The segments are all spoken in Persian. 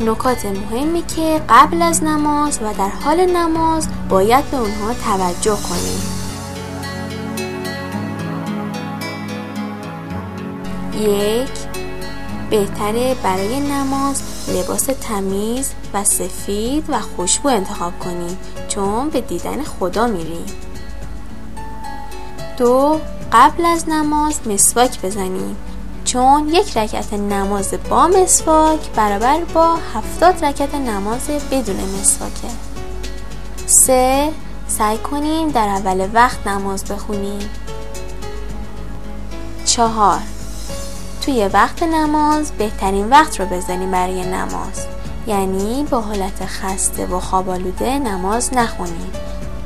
نکات مهمی که قبل از نماز و در حال نماز باید به اونها توجه کنیم. یک بهتره برای نماز لباس تمیز و سفید و خوشبو انتخاب کنیم چون به دیدن خدا میریم. دو قبل از نماز مسواک بزنیم. چون یک رکعت نماز با مسواک برابر با هفتاد رکعت نماز بدون مسواکه سه سعی کنیم در اول وقت نماز بخونیم. چهار توی وقت نماز بهترین وقت رو بزنیم برای نماز. یعنی با حالت خسته و خوابالوده نماز نخونیم.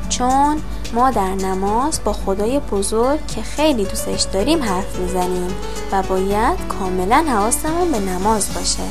چون ما در نماز با خدای بزرگ که خیلی دوستش داریم حرف می‌زنیم و باید کاملا حواسمون به نماز باشه.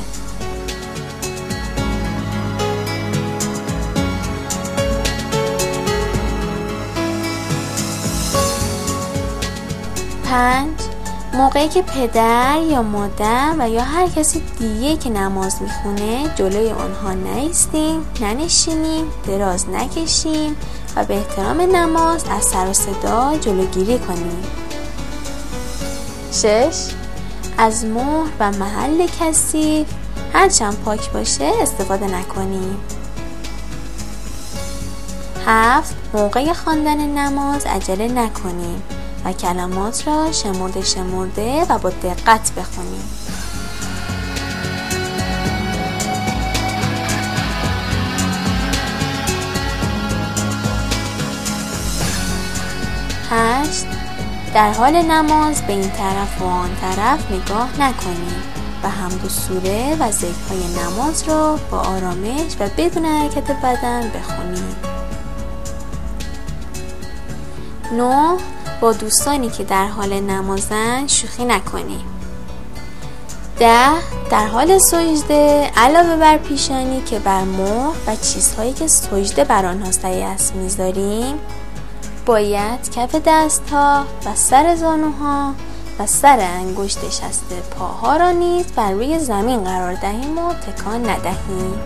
پنج موقعی که پدر یا مادر و یا هر کسی دیگه که نماز می‌خونه جلوی آنها نیستیم ننشینیم دراز نکشیم و به احترام نماز از سر و صدا جلوگیری کنیم. شش از مهر و محل کثیف هرچند پاک باشه استفاده نکنیم. هفت موقع خواندن نماز عجله نکنیم. و کلمات را شمرده شمرده و با دقت بخونیم هشت. در حال نماز به این طرف و آن طرف نگاه نکنیم و هم و سوره و ذکرهای نماز را با آرامش و بدون حرکت بدن بخونیم نه. با دوستانی که در حال نمازن شوخی نکنیم ده در حال سجده علاوه بر پیشانی که بر مهر و چیزهایی که سجده بر آنها است می‌ذاریم باید کف دست ها و سر زانوها و سر انگشت شست پاها را نیز بر روی زمین قرار دهیم و تکان ندهیم.